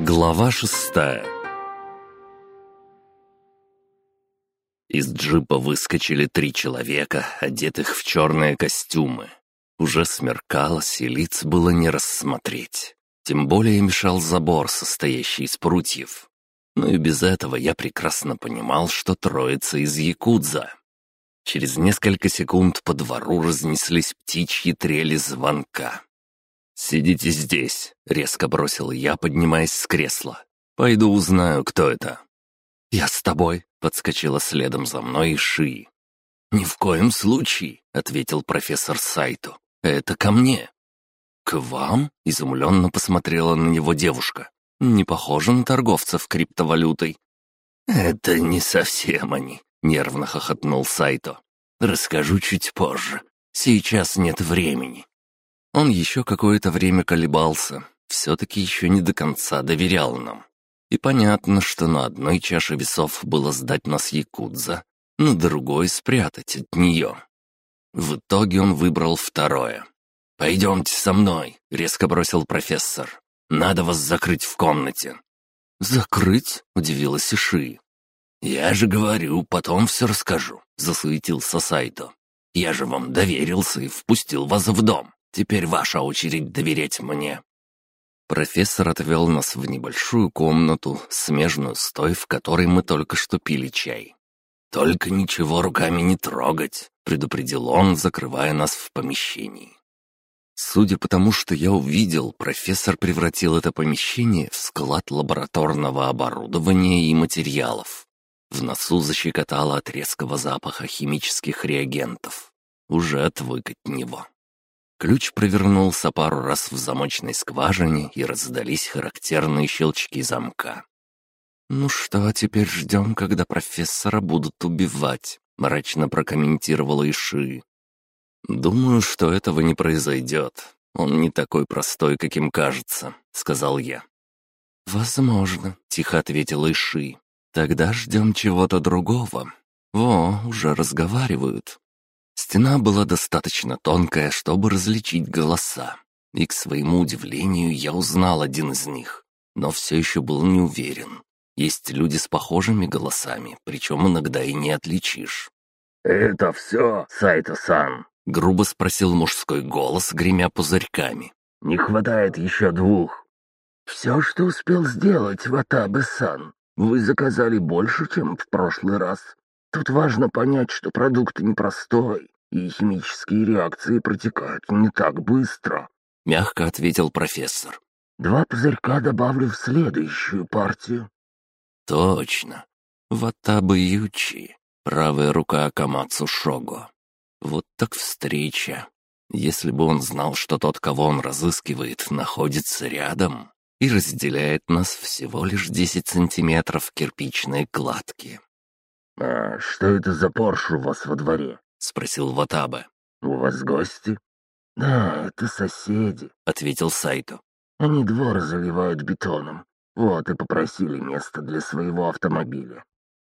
Глава шестая Из джипа выскочили три человека, одетых в черные костюмы. Уже смеркалось, и лиц было не рассмотреть. Тем более мешал забор, состоящий из прутьев. Но и без этого я прекрасно понимал, что троица из Якудза. Через несколько секунд по двору разнеслись птичьи трели звонка. «Сидите здесь», — резко бросил я, поднимаясь с кресла. «Пойду узнаю, кто это». «Я с тобой», — подскочила следом за мной и Ши. «Ни в коем случае», — ответил профессор Сайто. «Это ко мне». «К вам?» — изумленно посмотрела на него девушка. «Не похоже на торговцев криптовалютой». «Это не совсем они», — нервно хохотнул Сайто. «Расскажу чуть позже. Сейчас нет времени». Он еще какое-то время колебался, все-таки еще не до конца доверял нам. И понятно, что на одной чаше весов было сдать нас Якудза, на другой спрятать от нее. В итоге он выбрал второе. «Пойдемте со мной», — резко бросил профессор. «Надо вас закрыть в комнате». «Закрыть?» — удивилась Иши. «Я же говорю, потом все расскажу», — засуетился Сайто. «Я же вам доверился и впустил вас в дом. Теперь ваша очередь доверять мне». Профессор отвел нас в небольшую комнату, смежную с той, в которой мы только что пили чай. «Только ничего руками не трогать», — предупредил он, закрывая нас в помещении. Судя по тому, что я увидел, профессор превратил это помещение в склад лабораторного оборудования и материалов. В носу защекотало от резкого запаха химических реагентов. Уже отвык от него. Ключ провернулся пару раз в замочной скважине, и раздались характерные щелчки замка. «Ну что, теперь ждем, когда профессора будут убивать», — мрачно прокомментировала Иши. «Думаю, что этого не произойдет. Он не такой простой, каким кажется», — сказал я. «Возможно», — тихо ответила Иши. «Тогда ждем чего-то другого. Во, уже разговаривают». Стена была достаточно тонкая, чтобы различить голоса. И, к своему удивлению, я узнал один из них, но все еще был не уверен. Есть люди с похожими голосами, причем иногда и не отличишь. «Это все, Сайто-сан?» — грубо спросил мужской голос, гремя пузырьками. «Не хватает еще двух». «Все, что успел сделать, Ватабе-сан. Вы заказали больше, чем в прошлый раз. Тут важно понять, что продукт непростой, и химические реакции протекают не так быстро», — мягко ответил профессор. «Два пузырька добавлю в следующую партию». «Точно. Ватабы Ючи, правая рука Акамацу Шого. Вот так встреча. Если бы он знал, что тот, кого он разыскивает, находится рядом и разделяет нас всего лишь десять сантиметров кирпичной кладки, «А что это за Порш у вас во дворе?» — спросил Ватаба. «У вас гости?» «Да, это соседи», — ответил Сайто. «Они двор заливают бетоном. Вот и попросили место для своего автомобиля».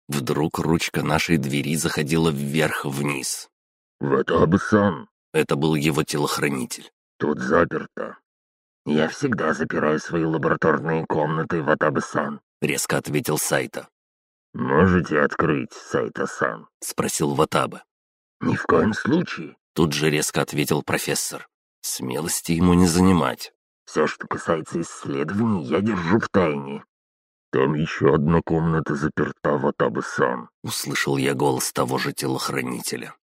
Вдруг ручка нашей двери заходила вверх-вниз. «Ватаба-сан!» — это был его телохранитель. «Тут заперто». «Я всегда запираю свои лабораторные комнаты, Ватаба-сан», — резко ответил Сайто. «Можете открыть, Сайта-сан?» — спросил Ватаба. «Ни в коем случае», — тут же резко ответил профессор. «Смелости ему не занимать. Все, что касается исследований, я держу в тайне». «Там еще одна комната заперта, Ватаба-сан», — услышал я голос того же телохранителя.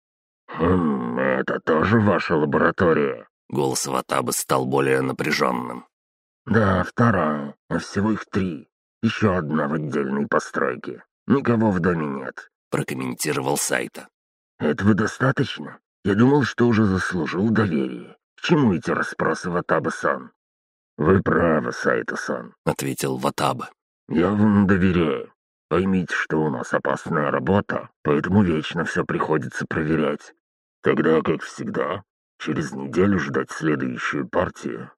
«Хм, это тоже ваша лаборатория?» Голос Ватабы стал более напряженным. «Да, вторая, а всего их три. Еще одна в отдельной постройке. «Никого в доме нет», — прокомментировал Сайта. «Этого достаточно? Я думал, что уже заслужил доверие. К чему эти расспросы Ватаба-сан?» «Вы правы, Сайта-сан», — ответил Ватаба. «Я вам доверяю. Поймите, что у нас опасная работа, поэтому вечно все приходится проверять. Тогда, как всегда, через неделю ждать следующую партию».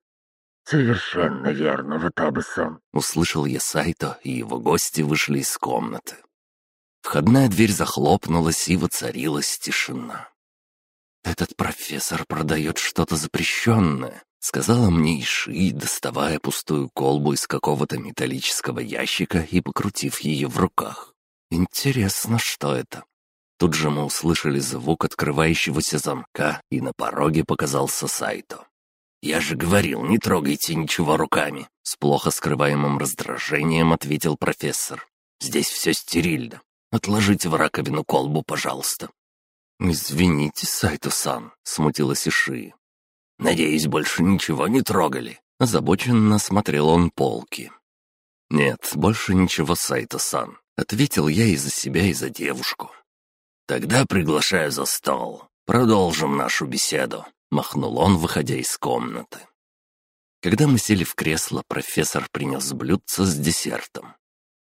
«Совершенно верно, Ватабе-сан», — услышал я Сайто, и его гости вышли из комнаты. Входная дверь захлопнулась, и воцарилась тишина. «Этот профессор продает что-то запрещенное», — сказала мне Иши, доставая пустую колбу из какого-то металлического ящика и покрутив ее в руках. «Интересно, что это?» Тут же мы услышали звук открывающегося замка, и на пороге показался Сайто. «Я же говорил, не трогайте ничего руками!» С плохо скрываемым раздражением ответил профессор. «Здесь все стерильно. Отложите в раковину колбу, пожалуйста». «Извините, Сайто-сан», — смутилась Иши. «Надеюсь, больше ничего не трогали?» Озабоченно смотрел он полки. «Нет, больше ничего, Сайто-сан», — ответил я и за себя, и за девушку. «Тогда приглашаю за стол. Продолжим нашу беседу», — махнул он, выходя из комнаты. Когда мы сели в кресло, профессор принес блюдце с десертом.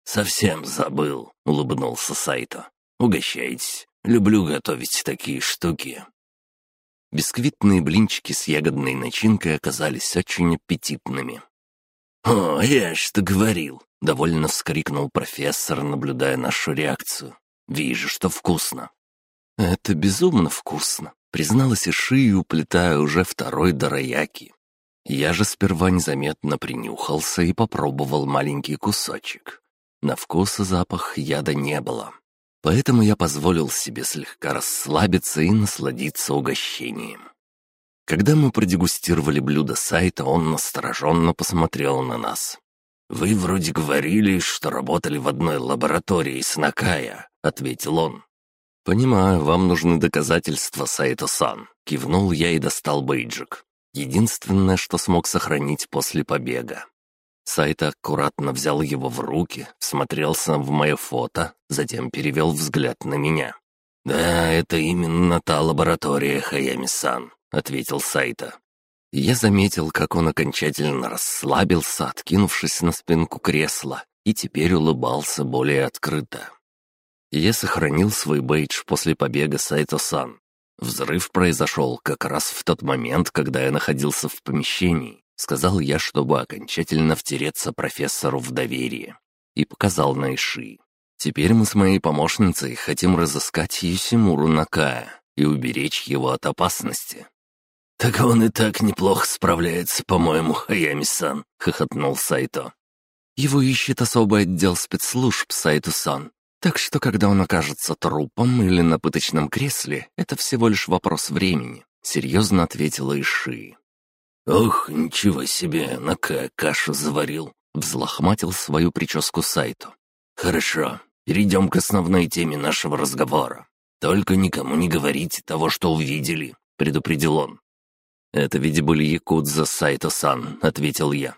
«Совсем забыл», — улыбнулся Сайто. «Угощайтесь. Люблю готовить такие штуки». Бисквитные блинчики с ягодной начинкой оказались очень аппетитными. «О, я что говорил!» — довольно вскрикнул профессор, наблюдая нашу реакцию. «Вижу, что вкусно». «Это безумно вкусно», — призналась Иши, уплетая уже второй дорояки. Я же сперва незаметно принюхался и попробовал маленький кусочек. На вкус и запах яда не было. Поэтому я позволил себе слегка расслабиться и насладиться угощением. Когда мы продегустировали блюдо сайта, он настороженно посмотрел на нас. «Вы вроде говорили, что работали в одной лаборатории с Накая», — ответил он. «Понимаю, вам нужны доказательства, Сайто-сан», — кивнул я и достал бейджик. Единственное, что смог сохранить после побега. Сайта аккуратно взял его в руки, смотрелся в мое фото, затем перевел взгляд на меня. «Да, это именно та лаборатория, Хаями-сан», — ответил Сайта. Я заметил, как он окончательно расслабился, откинувшись на спинку кресла, и теперь улыбался более открыто. Я сохранил свой бейдж после побега Сайто-сан. Взрыв произошел как раз в тот момент, когда я находился в помещении, Сказал я, чтобы окончательно втереться профессору в доверие. И показал на Иши. Теперь мы с моей помощницей хотим разыскать Юсимуру Накая и уберечь его от опасности. «Так он и так неплохо справляется, по-моему, Хаями-сан», — хохотнул Сайто. «Его ищет особый отдел спецслужб, Сайто-сан. Так что, когда он окажется трупом или на пыточном кресле, это всего лишь вопрос времени», — серьезно ответила Иши. «Ох, ничего себе, на кашу заварил!» — взлохматил свою прическу Сайту. «Хорошо, перейдем к основной теме нашего разговора. Только никому не говорите того, что увидели», — предупредил он. «Это ведь были якудза Сайто-сан», — ответил я.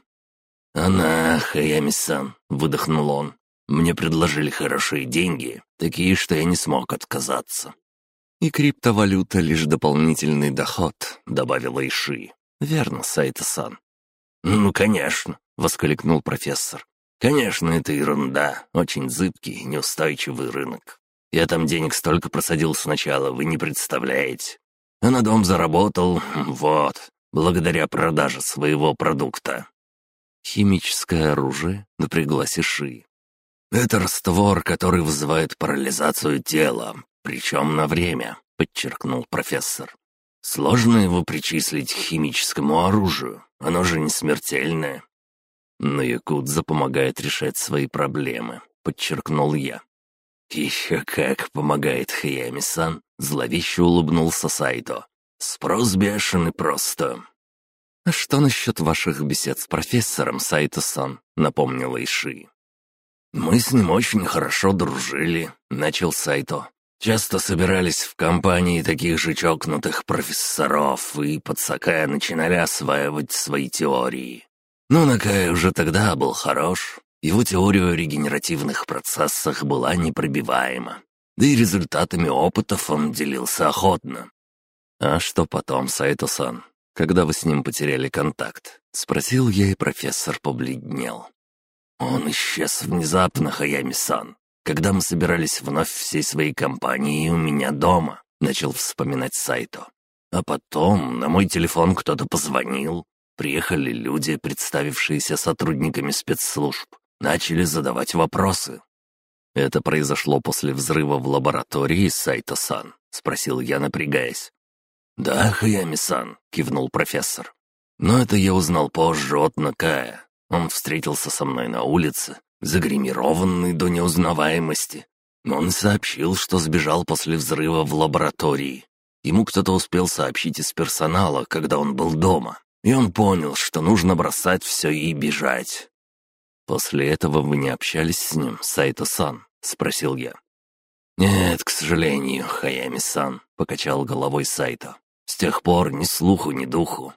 «Она, Хаями-сан», — выдохнул он. «Мне предложили хорошие деньги, такие, что я не смог отказаться». «И криптовалюта — лишь дополнительный доход», — добавила Иши. «Верно, Сайта-сан». «Ну, конечно», — воскликнул профессор. «Конечно, это ерунда. Очень зыбкий, неустойчивый рынок. Я там денег столько просадил сначала, вы не представляете. А на дом заработал, вот, благодаря продаже своего продукта». «Химическое оружие?» — напряглась Иши. «Это раствор, который вызывает парализацию тела, причем на время», — подчеркнул профессор. Сложно его причислить к химическому оружию, оно же не смертельное. Но Якудза помогает решать свои проблемы, подчеркнул я. «Еще как помогает Хаями-сан», — зловеще улыбнулся Сайто. «Спрос бешеный просто». «А что насчет ваших бесед с профессором, Сайто-сан?» — напомнила Иши. «Мы с ним очень хорошо дружили», — начал Сайто. Часто собирались в компании таких же чокнутых профессоров и под Сакая начинали осваивать свои теории. Но Накай уже тогда был хорош. Его теория о регенеративных процессах была непробиваема. Да и результатами опытов он делился охотно. «А что потом, Сайто-сан, когда вы с ним потеряли контакт?» — спросил я, и профессор побледнел. «Он исчез внезапно, Хаями-сан когда мы собирались вновь всей своей компанией у меня дома», — начал вспоминать Сайто. А потом на мой телефон кто-то позвонил. Приехали люди, представившиеся сотрудниками спецслужб. Начали задавать вопросы. «Это произошло после взрыва в лаборатории Сайто-сан?» — спросил я, напрягаясь. «Да, Хаями-сан», — кивнул профессор. Но это я узнал позже от Накая. Он встретился со мной на улице, загримированный до неузнаваемости. Он сообщил, что сбежал после взрыва в лаборатории. Ему кто-то успел сообщить из персонала, когда он был дома, и он понял, что нужно бросать все и бежать. «После этого вы не общались с ним, Сайто-сан?» — спросил я. «Нет, к сожалению, Хаями-сан», — покачал головой Сайто. «С тех пор ни слуху, ни духу».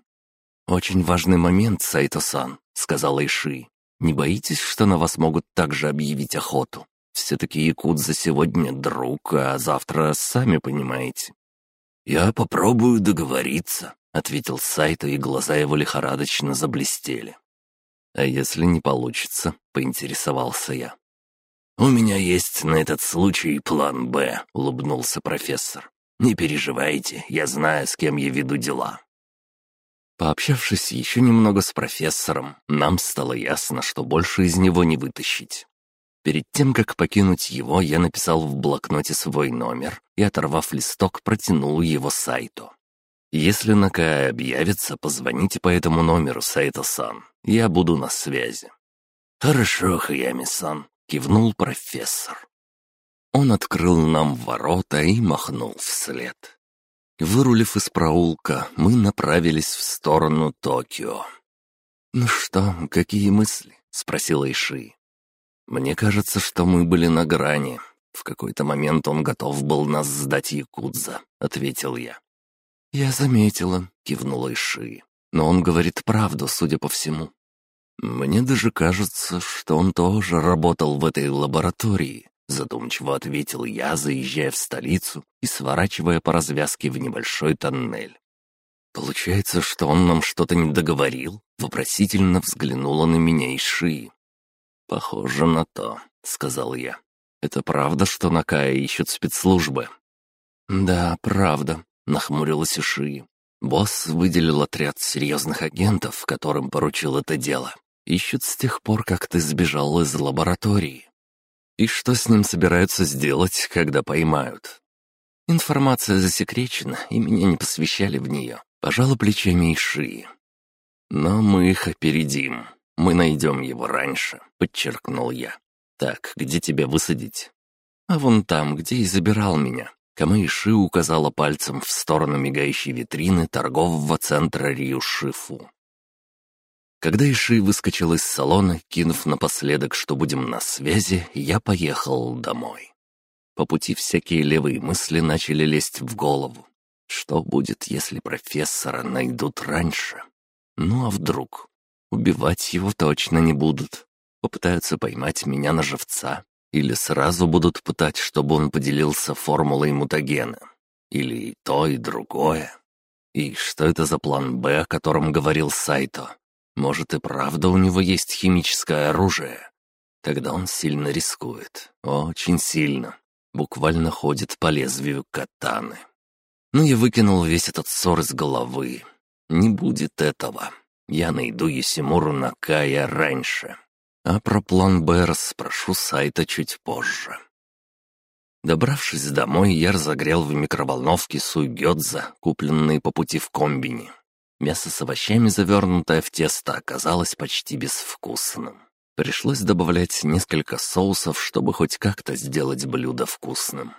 «Очень важный момент, Сайто-сан», — сказала Иши. «Не боитесь, что на вас могут также объявить охоту? Все-таки Якудза сегодня друг, а завтра сами понимаете». «Я попробую договориться», — ответил Сайто, и глаза его лихорадочно заблестели. «А если не получится?» — поинтересовался я. «У меня есть на этот случай план «Б», — улыбнулся профессор. «Не переживайте, я знаю, с кем я веду дела». Пообщавшись еще немного с профессором, нам стало ясно, что больше из него не вытащить. Перед тем, как покинуть его, я написал в блокноте свой номер и, оторвав листок, протянул его сайту. Если Накая объявится, позвоните по этому номеру сайта Сан. Я буду на связи. Хорошо, Хаями-сан, кивнул профессор. Он открыл нам ворота и махнул вслед. Вырулив из проулка, мы направились в сторону Токио. «Ну что, какие мысли?» — спросила Иши. «Мне кажется, что мы были на грани. В какой-то момент он готов был нас сдать Якудза», — ответил я. «Я заметила», — кивнула Иши. «Но он говорит правду, судя по всему». «Мне даже кажется, что он тоже работал в этой лаборатории», — задумчиво ответил я, заезжая в столицу и сворачивая по развязке в небольшой тоннель. «Получается, что он нам что-то не договорил?» — вопросительно взглянула на меня Иши. «Похоже на то», — сказал я. «Это правда, что на Кае ищут спецслужбы?» «Да, правда», Нахмурилась Иши. Босс выделил отряд серьезных агентов, которым поручил это дело. Ищут с тех пор, как ты сбежал из лаборатории. И что с ним собираются сделать, когда поймают? Информация засекречена, и меня не посвящали в нее. Пожала плечами Иши. Но мы их опередим. Мы найдем его раньше, подчеркнул я. Так, где тебя высадить? А вон там, где и забирал меня. Камэйши указала пальцем в сторону мигающей витрины торгового центра Риушифу. Когда Иши выскочил из салона, кинув напоследок, что будем на связи, я поехал домой. По пути всякие левые мысли начали лезть в голову. Что будет, если профессора найдут раньше? Ну а вдруг? Убивать его точно не будут. Попытаются поймать меня на живца. Или сразу будут пытать, чтобы он поделился формулой мутагена. Или и то, и другое. И что это за план «Б», о котором говорил Сайто? Может и правда у него есть химическое оружие? Тогда он сильно рискует. Очень сильно. Буквально ходит по лезвию катаны. Ну, я выкинул весь этот ссор из головы. Не будет этого. Я найду Есимуру Накая раньше. А про план «Б» расспрошу сайта чуть позже. Добравшись домой, я разогрел в микроволновке суйгёдза, купленные по пути в комбине. Мясо с овощами, завернутое в тесто, оказалось почти безвкусным. Пришлось добавлять несколько соусов, чтобы хоть как-то сделать блюдо вкусным.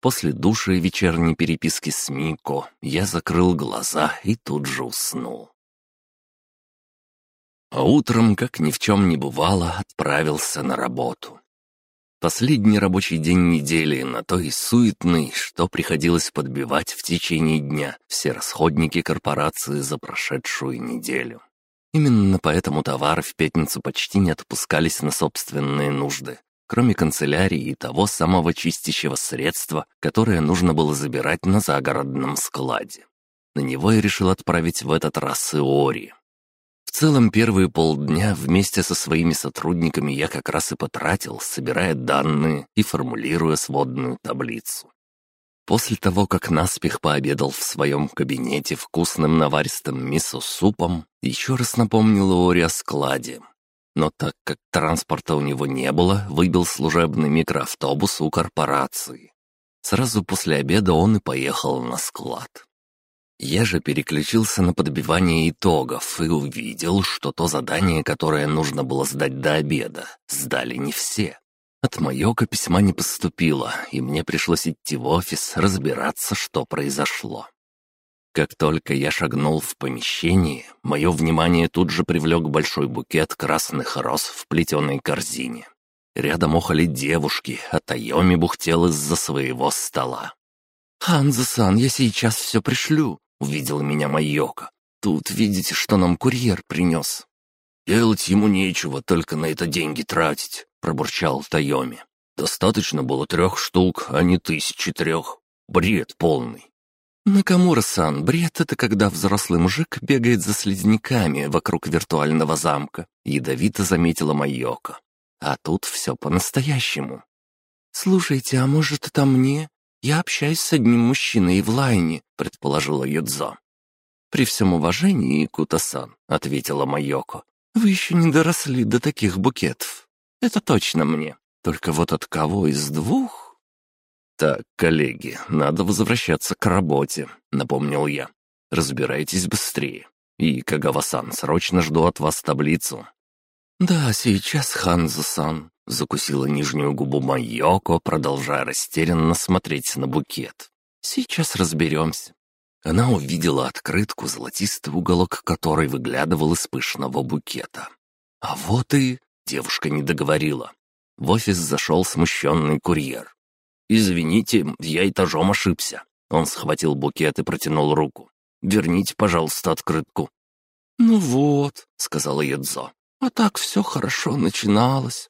После душа и вечерней переписки с Мико я закрыл глаза и тут же уснул. А утром, как ни в чем не бывало, отправился на работу. Последний рабочий день недели, на то и суетный, что приходилось подбивать в течение дня все расходники корпорации за прошедшую неделю. Именно поэтому товары в пятницу почти не отпускались на собственные нужды, кроме канцелярии и того самого чистящего средства, которое нужно было забирать на загородном складе. На него я решил отправить в этот раз Иори целом первые полдня вместе со своими сотрудниками я как раз и потратил, собирая данные и формулируя сводную таблицу. После того, как наспех пообедал в своем кабинете вкусным наваристым мисо-супом, еще раз напомнил Ори о складе. Но так как транспорта у него не было, выбил служебный микроавтобус у корпорации. Сразу после обеда он и поехал на склад. Я же переключился на подбивание итогов и увидел, что то задание, которое нужно было сдать до обеда, сдали не все. От Майока письма не поступило, и мне пришлось идти в офис разбираться, что произошло. Как только я шагнул в помещение, мое внимание тут же привлек большой букет красных роз в плетеной корзине. Рядом охали девушки, а Тайоми бухтел из-за своего стола. «Ханзо-сан, я сейчас все пришлю», — увидела меня Майока. «Тут видите, что нам курьер принес». «Делать ему нечего, только на это деньги тратить», — пробурчал Тайоми. «Достаточно было трех штук, а не тысячи трех. Бред полный». «Накамура-сан, бред — это когда взрослый мужик бегает за слизняками вокруг виртуального замка», — ядовито заметила Майоко. «А тут все по-настоящему». «Слушайте, а может, это мне? Я общаюсь с одним мужчиной в лайне», — предположила Юдзо. «При всем уважении, Кута-сан», — ответила Майоко, — «вы еще не доросли до таких букетов. Это точно мне. Только вот от кого из двух?» «Так, коллеги, надо возвращаться к работе», — напомнил я. «Разбирайтесь быстрее. И, Кагава-сан, срочно жду от вас таблицу». «Да, сейчас, Ханзо-сан», — закусила нижнюю губу Майоко, продолжая растерянно смотреть на букет. «Сейчас разберемся». Она увидела открытку, золотистый уголок которой выглядывал из пышного букета. А вот и... Девушка не договорила. В офис зашел смущенный курьер. «Извините, я этажом ошибся». Он схватил букет и протянул руку. «Верните, пожалуйста, открытку». «Ну вот», — сказала Ядзо, — «а так все хорошо начиналось».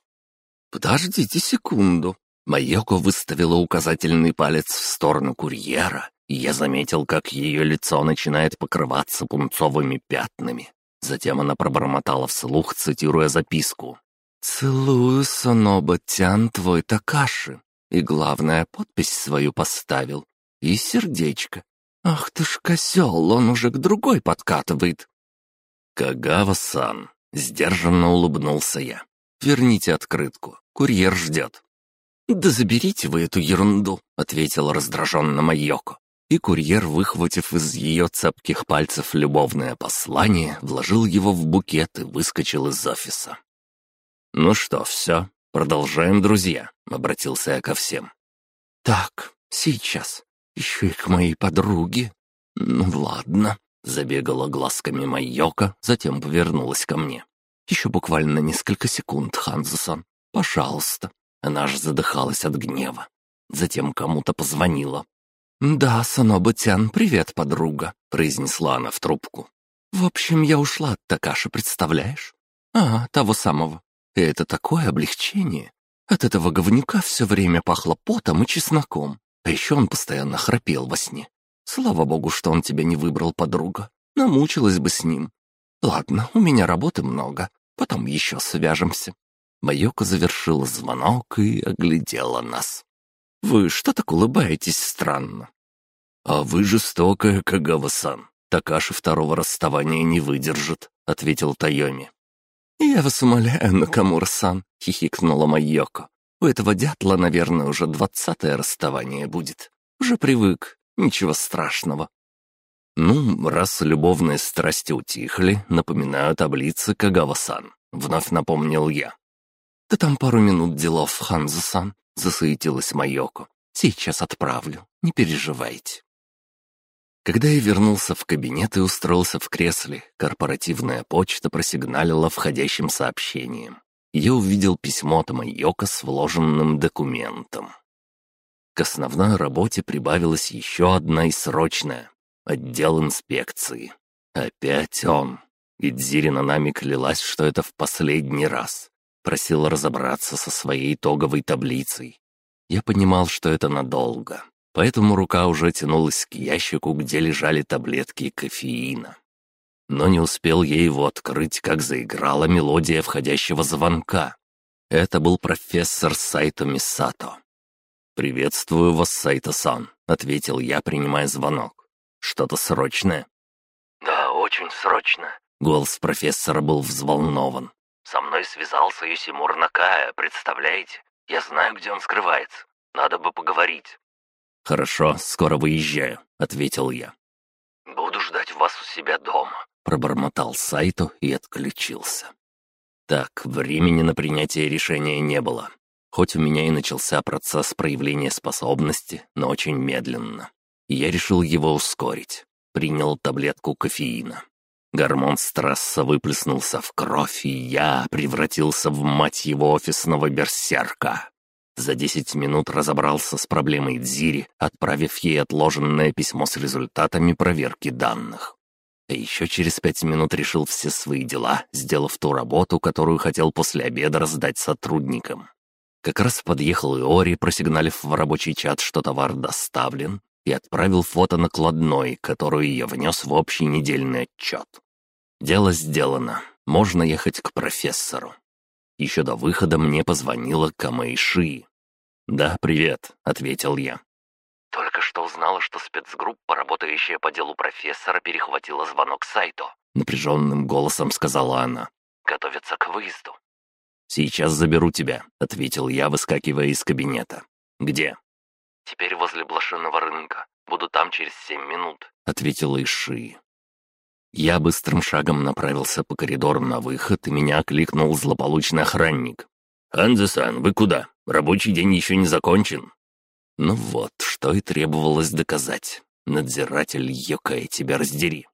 «Подождите секунду». Майоко выставила указательный палец в сторону курьера, и я заметил, как ее лицо начинает покрываться пунцовыми пятнами. Затем она пробормотала вслух, цитируя записку. «Целую, Сонобатян, твой Такаши. И главное, подпись свою поставил. И сердечко. Ах ты ж козел, он уже к другой подкатывает. Кагава-сан, сдержанно улыбнулся я. Верните открытку, курьер ждет. «Да заберите вы эту ерунду», — ответила раздраженно Майоко. И курьер, выхватив из ее цепких пальцев любовное послание, вложил его в букет и выскочил из офиса. «Ну что, все?» «Продолжаем, друзья», — обратился я ко всем. «Так, сейчас. Еще и к моей подруге. Ну ладно». Забегала глазками Майока, затем повернулась ко мне. «Еще буквально несколько секунд, Ханзесон. Пожалуйста». Она аж задыхалась от гнева. Затем кому-то позвонила. «Да, Санобатян, привет, подруга», — произнесла она в трубку. «В общем, я ушла от Такаши, представляешь? А, того самого. И это такое облегчение. От этого говнюка все время пахло потом и чесноком. А еще он постоянно храпел во сне. Слава богу, что он тебя не выбрал, подруга. Намучилась бы с ним. Ладно, у меня работы много. Потом еще свяжемся. Майока завершила звонок и оглядела нас. «Вы что так улыбаетесь странно?» «А вы жестокая, Кагава-сан. Такаши второго расставания не выдержит», — ответил Тайоми. «Я вас умоляю, Накамура-сан», — хихикнула Майоко. «У этого дятла, наверное, уже двадцатое расставание будет. Уже привык, ничего страшного». «Ну, раз любовные страсти утихли, напоминаю таблицы Кагава-сан», — вновь напомнил я. «Да там пару минут делов, Ханзо-сан», — засуетилась Майоко. «Сейчас отправлю, не переживайте». Когда я вернулся в кабинет и устроился в кресле, корпоративная почта просигналила входящим сообщением. Я увидел письмо от Майока с вложенным документом. К основной работе прибавилась еще одна и срочная — отдел инспекции. Опять он. Идзирина нами клялась, что это в последний раз. Просила разобраться со своей итоговой таблицей. Я понимал, что это надолго поэтому рука уже тянулась к ящику, где лежали таблетки кофеина. Но не успел я его открыть, как заиграла мелодия входящего звонка. Это был профессор Сайто Мисато. «Приветствую вас, Сайто-сан», — ответил я, принимая звонок. «Что-то срочное?» «Да, очень срочно». Голос профессора был взволнован. «Со мной связался Юсимур Накая, представляете? Я знаю, где он скрывается. Надо бы поговорить». «Хорошо, скоро выезжаю», — ответил я. «Буду ждать вас у себя дома», — пробормотал Сайто и отключился. Так, времени на принятие решения не было. Хоть у меня и начался процесс проявления способности, но очень медленно. Я решил его ускорить. Принял таблетку кофеина. Гормон стресса выплеснулся в кровь, и я превратился в мать его офисного берсерка. За десять минут разобрался с проблемой Дзири, отправив ей отложенное письмо с результатами проверки данных. А еще через пять минут решил все свои дела, сделав ту работу, которую хотел после обеда раздать сотрудникам. Как раз подъехал Иори, просигналив в рабочий чат, что товар доставлен, и отправил фото накладной, которую я внес в общий недельный отчет. Дело сделано. Можно ехать к профессору. Еще до выхода мне позвонила Камэйши. «Да, привет», — ответил я. «Только что узнала, что спецгруппа, работающая по делу профессора, перехватила звонок сайту», — напряженным голосом сказала она. «Готовится к выезду». «Сейчас заберу тебя», — ответил я, выскакивая из кабинета. «Где?» «Теперь возле блошиного рынка. Буду там через семь минут», — ответила Иши. Я быстрым шагом направился по коридору на выход, и меня окликнул злополучный охранник. «Анзе-сан, вы куда? Рабочий день еще не закончен». Ну вот, что и требовалось доказать. Надзиратель, ёкай, тебя раздери.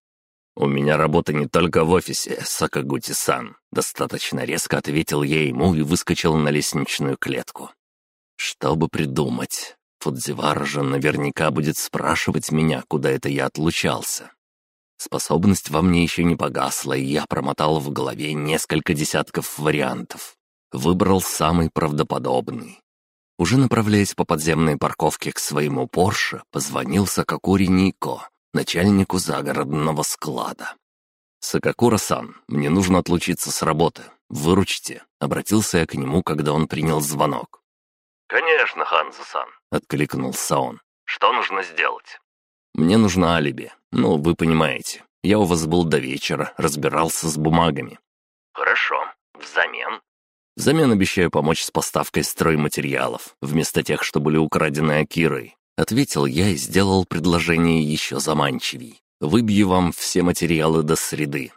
«У меня работа не только в офисе, Сакагути-сан», — достаточно резко ответил я ему и выскочил на лестничную клетку. «Чтобы придумать, Фудзивара же наверняка будет спрашивать меня, куда это я отлучался. Способность во мне еще не погасла, и я промотал в голове несколько десятков вариантов. Выбрал самый правдоподобный. Уже направляясь по подземной парковке к своему Порше, позвонил Сакакури Нико, начальнику загородного склада. «Сакакура-сан, мне нужно отлучиться с работы. Выручите», — обратился я к нему, когда он принял звонок. «Конечно, Ханзо-сан», — откликнулся он. «Что нужно сделать?» «Мне нужно алиби. Ну, вы понимаете. Я у вас был до вечера, разбирался с бумагами». «Хорошо. Взамен?» «Взамен обещаю помочь с поставкой стройматериалов, вместо тех, что были украдены Акирой». Ответил я и сделал предложение еще заманчивей. «Выбью вам все материалы до среды».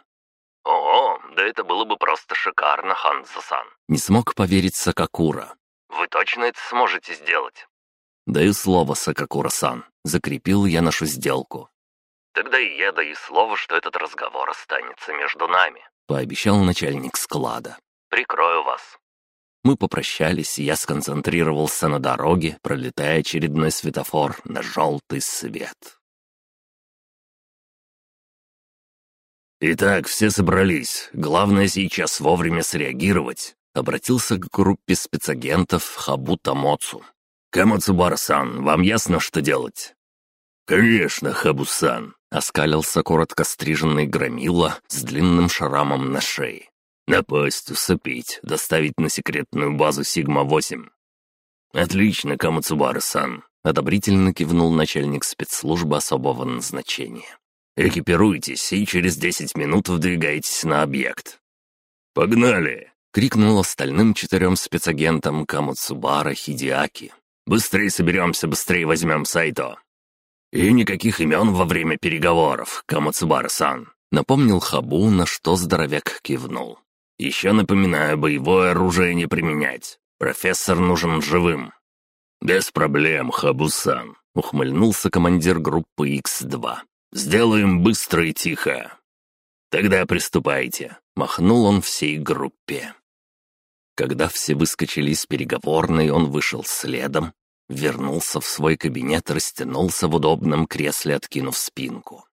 «О, да это было бы просто шикарно, Ханзо-сан». Не смог поверить Сакакура. «Вы точно это сможете сделать?» «Даю слово, Сакакура-сан. Закрепил я нашу сделку». «Тогда и я даю слово, что этот разговор останется между нами», — пообещал начальник склада. «Прикрою вас». Мы попрощались, и я сконцентрировался на дороге, пролетая очередной светофор на желтый свет. «Итак, все собрались. Главное сейчас вовремя среагировать», — обратился к группе спецагентов Хабута Моцу. «Камацубара-сан, вам ясно, что делать?» «Конечно, Хабусан», — оскалился коротко стриженный громила с длинным шрамом на шее. «Напасть, усыпить, доставить на секретную базу Сигма-8». «Отлично, Камацубара-сан», — одобрительно кивнул начальник спецслужбы особого назначения. «Экипируйтесь и через десять минут вдвигайтесь на объект». «Погнали!» — крикнул остальным четырем спецагентам Камацубара Хидиаки. Быстрее соберемся, быстрее возьмем Сайто». «И никаких имен во время переговоров, Камацубара-сан», — напомнил Хабу, на что здоровяк кивнул. «Еще напоминаю, боевое оружие не применять. Профессор нужен живым». «Без проблем, Хабу-сан», — ухмыльнулся командир группы X2. «Сделаем быстро и тихо». «Тогда приступайте», — махнул он всей группе. Когда все выскочили из переговорной, он вышел следом, вернулся в свой кабинет, растянулся в удобном кресле, откинув спинку.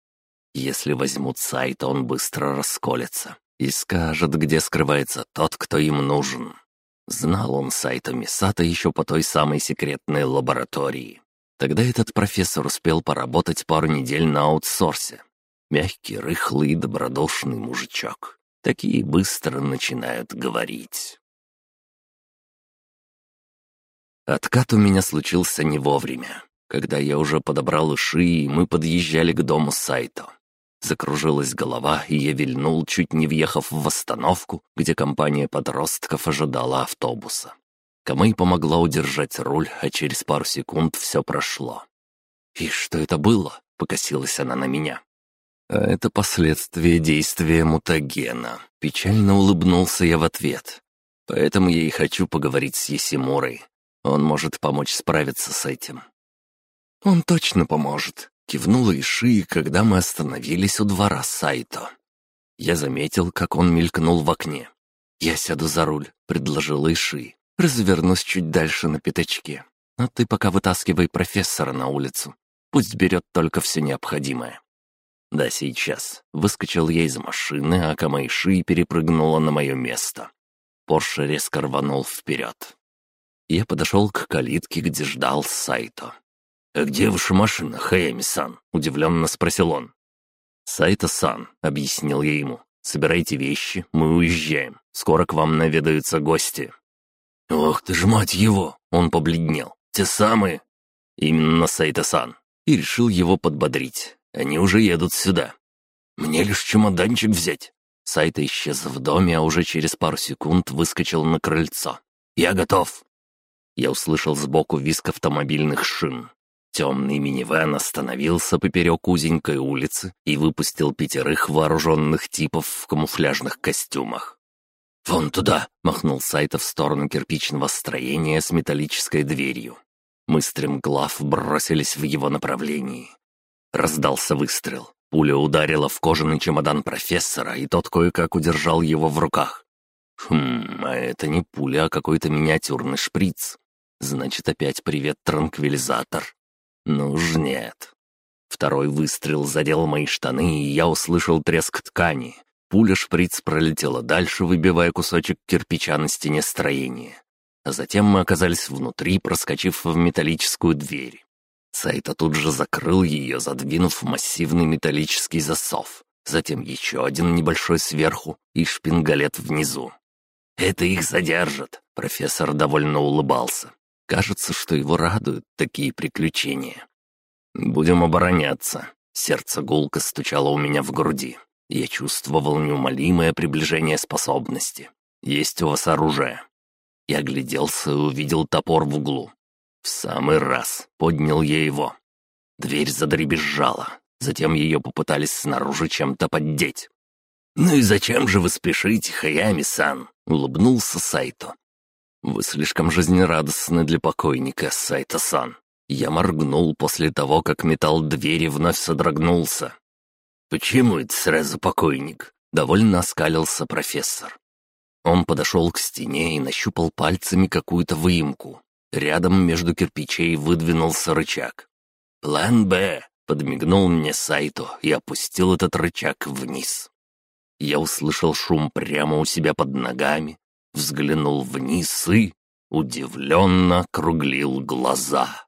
Если возьмут сайт, он быстро расколется и скажет, где скрывается тот, кто им нужен. Знал он сайта Мисата еще по той самой секретной лаборатории. Тогда этот профессор успел поработать пару недель на аутсорсе. Мягкий, рыхлый добродушный мужичок. Такие быстро начинают говорить. Откат у меня случился не вовремя. Когда я уже подобрал уши, и мы подъезжали к дому Сайто. Закружилась голова, и я вильнул, чуть не въехав в остановку, где компания подростков ожидала автобуса. Камэй помогла удержать руль, а через пару секунд все прошло. «И что это было?» — покосилась она на меня. А это последствия действия мутагена. Печально улыбнулся я в ответ. Поэтому я и хочу поговорить с Есимурой. Он может помочь справиться с этим. Он точно поможет, кивнула Иши, когда мы остановились у двора Сайто. Я заметил, как он мелькнул в окне. «Я сяду за руль», — предложила Иши. «Развернусь чуть дальше на пятачке. А ты пока вытаскивай профессора на улицу. Пусть берет только все необходимое». «Да, сейчас». Выскочил я из машины, а Камайши перепрыгнула на мое место. Порше резко рванул вперед. Я подошел к калитке, где ждал Сайто. «А где ваша машина, Хаями-сан?» — удивленно спросил он. «Сайто-сан», — объяснил я ему. «Собирайте вещи, мы уезжаем. Скоро к вам наведаются гости». «Ох ты ж мать его!» — он побледнел. «Те самые?» «Именно Сайто-сан». И решил его подбодрить. Они уже едут сюда. Мне лишь чемоданчик взять. Сайта исчез в доме, а уже через пару секунд выскочил на крыльцо. «Я готов!» Я услышал сбоку визг автомобильных шин. Темный минивэн остановился поперек узенькой улицы и выпустил пятерых вооруженных типов в камуфляжных костюмах. «Вон туда!» — махнул Сайта в сторону кирпичного строения с металлической дверью. Мы стремглав бросились в его направлении. Раздался выстрел. Пуля ударила в кожаный чемодан профессора, и тот кое-как удержал его в руках. Хм, а это не пуля, а какой-то миниатюрный шприц. Значит, опять привет, транквилизатор. Ну уж нет. Второй выстрел задел мои штаны, и я услышал треск ткани. Пуля-шприц пролетела дальше, выбивая кусочек кирпича на стене строения. А затем мы оказались внутри, проскочив в металлическую дверь. Сайта тут же закрыл ее, задвинув массивный металлический засов. Затем еще один небольшой сверху и шпингалет внизу. «Это их задержит», — профессор довольно улыбался. Кажется, что его радуют такие приключения. «Будем обороняться». Сердце гулко стучало у меня в груди. Я чувствовал неумолимое приближение способности. «Есть у вас оружие?» Я огляделся и увидел топор в углу. В самый раз поднял я его. Дверь задребезжала. Затем ее попытались снаружи чем-то поддеть. «Ну и зачем же вы спешите, Хаями-сан?» — улыбнулся Сайто. «Вы слишком жизнерадостны для покойника, Сайто-сан». Я моргнул после того, как металл двери вновь содрогнулся. «Почему это сразу покойник?» — довольно оскалился профессор. Он подошел к стене и нащупал пальцами какую-то выемку. Рядом между кирпичей выдвинулся рычаг. «План Б», — подмигнул мне Сайто и опустил этот рычаг вниз. Я услышал шум прямо у себя под ногами, взглянул вниз и удивленно округлил глаза.